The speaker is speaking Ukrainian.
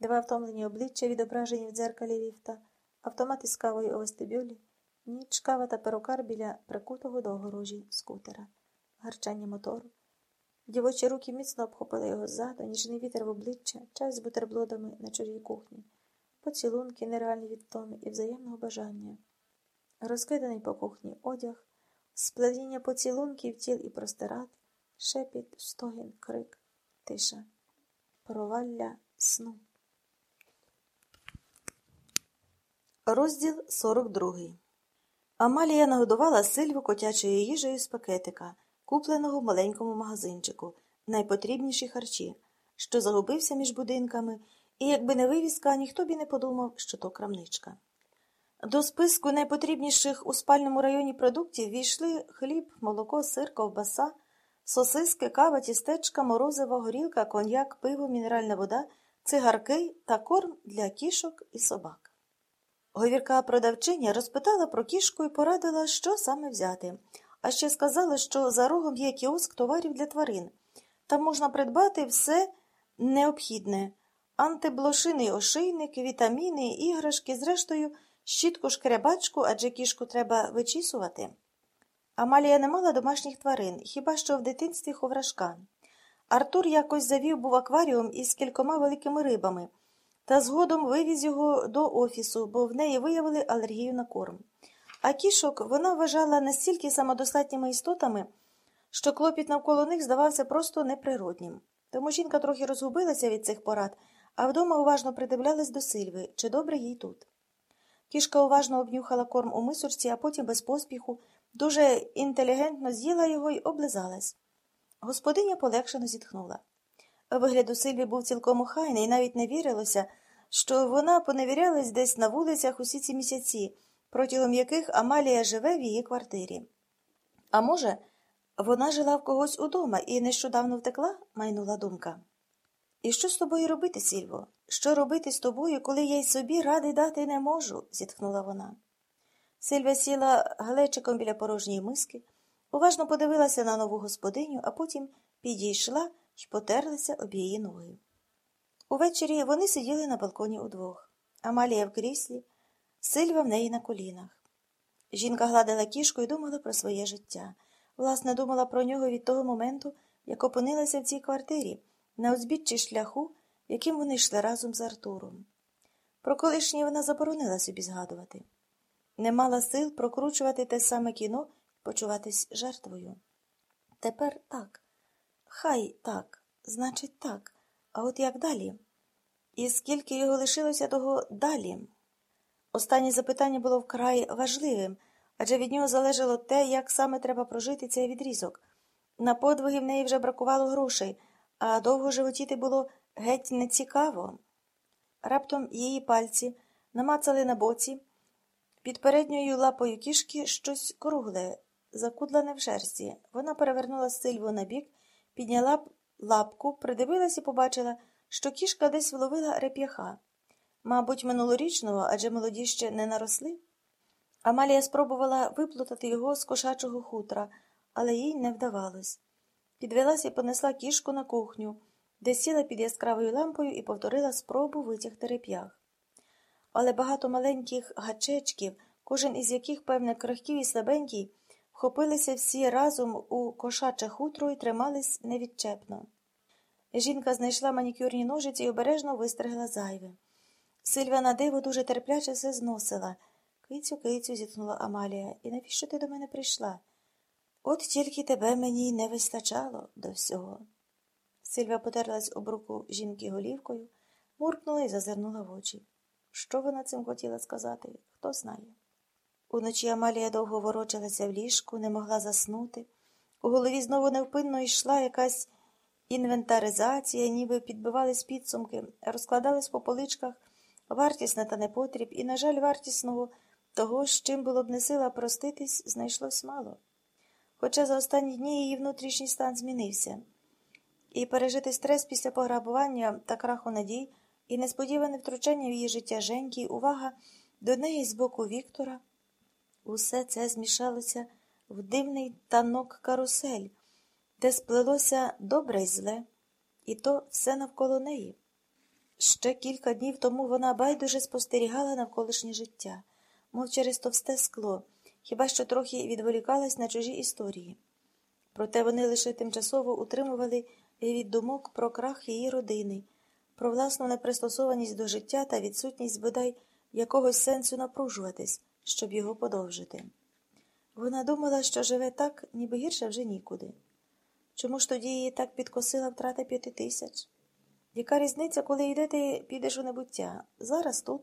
два втомлені обличчя, відображені в дзеркалі ліфта, автомат із кавою у вестибюлі, ніч кава та перукар біля прикутого до огорожі скутера, гарчання мотору. Дівочі руки міцно обхопили його ззаду, ніжний вітер в обличчя, чай з бутербродами на чужій кухні, поцілунки, нереальні відтоми і взаємного бажання. Розкиданий по кухні одяг, сплетіння поцілунків тіл і простират, шепіт, стогін, крик, тиша, провалля сну. Розділ 42 Амалія нагодувала Сильву котячою їжею з пакетика, купленого в маленькому магазинчику, найпотрібніші харчі, що загубився між будинками, і якби не вивіска, ніхто б і не подумав, що то крамничка. До списку найпотрібніших у спальному районі продуктів війшли хліб, молоко, сир, ковбаса, сосиски, кава, тістечка, морозиво, горілка, коньяк, пиво, мінеральна вода, цигарки та корм для кішок і собак. Говірка продавчиня розпитала про кішку і порадила, що саме взяти, а ще сказала, що за рогом є кіоск товарів для тварин. Там можна придбати все необхідне антиблошиний ошийник, вітаміни, іграшки, зрештою, щітку шкребачку, адже кішку треба вичісувати. Амалія не мала домашніх тварин, хіба що в дитинстві ховрашка. Артур якось завів був акваріум із кількома великими рибами та згодом вивіз його до офісу, бо в неї виявили алергію на корм. А кішок вона вважала настільки самодостатніми істотами, що клопіт навколо них здавався просто неприроднім. Тому жінка трохи розгубилася від цих порад, а вдома уважно придивлялась до Сильви, чи добре їй тут. Кішка уважно обнюхала корм у мисочці, а потім без поспіху, дуже інтелігентно з'їла його й облизалась. Господиня полегшено зітхнула. Вигляд у Сильві був цілком охайний, і навіть не вірилося, що вона поневірялась десь на вулицях усі ці місяці, протягом яких Амалія живе в її квартирі. А може, вона жила в когось удома і нещодавно втекла, майнула думка. І що з тобою робити, Сільво? Що робити з тобою, коли я й собі ради дати не можу? зітхнула вона. Сильвія сіла галечиком біля порожньої миски, уважно подивилася на нову господиню, а потім підійшла й потерлася об її ноги. Увечері вони сиділи на балконі удвох. Амалія в кріслі, Сильва в неї на колінах. Жінка гладила кішку і думала про своє життя. Власне, думала про нього від того моменту, як опинилася в цій квартирі, на узбіччі шляху, яким вони йшли разом з Артуром. Про колишнє вона заборонила собі згадувати. Не мала сил прокручувати те саме кіно почуватись жертвою. Тепер так. Хай так, значить, так. А от як далі? І скільки його лишилося того далі? Останнє запитання було вкрай важливим, адже від нього залежало те, як саме треба прожити цей відрізок. На подвиги в неї вже бракувало грошей, а довго животіти було геть нецікаво. Раптом її пальці намацали на боці, під передньою лапою кішки щось кругле, закудлене в шерсті. Вона перевернула сильву на бік, підняла лапку, придивилась і побачила, що кішка десь вловила реп'яха. Мабуть, минулорічного, адже молоді ще не наросли. Амалія спробувала виплутати його з кошачого хутра, але їй не вдавалось. Підвелася і понесла кішку на кухню, де сіла під яскравою лампою і повторила спробу витягти реп'ях. Але багато маленьких гачечків, кожен із яких, певне, крихків і слабенький, вхопилися всі разом у кошаче хутро і тримались невідчепно. Жінка знайшла манікюрні ножиці і обережно вистригла зайве. Сильвia на диво дуже терпляче все зносила. Кицю, кицю, зітхнула Амалія, і навіщо ти до мене прийшла? От тільки тебе мені не вистачало до всього. Сильвія потерлась об руку жінки голівкою, муркнула і зазирнула в очі. Що вона цим хотіла сказати, хто знає. Уночі Амалія довго ворочалася в ліжку, не могла заснути. У голові знову невпинно йшла якась інвентаризація, ніби підбивались підсумки, розкладались по поличках вартісне та непотріб, і, на жаль, вартісного того, з чим було б не сила проститись, знайшлось мало. Хоча за останні дні її внутрішній стан змінився, і пережити стрес після пограбування та краху надій, і несподіване втручання в її життя Женьки, увага до неї з боку Віктора, усе це змішалося в дивний танок карусель, де сплелося добре й зле, і то все навколо неї. Ще кілька днів тому вона байдуже спостерігала навколишнє життя, мов через товсте скло, хіба що трохи відволікалась на чужі історії. Проте вони лише тимчасово утримували від думок про крах її родини, про власну непристосованість до життя та відсутність бодай якогось сенсу напружуватись, щоб його подовжити. Вона думала, що живе так, ніби гірше вже нікуди. Чому ж тоді її так підкосила втрата п'яти тисяч? Яка різниця, коли йде, ти підеш у небуття? Зараз тут,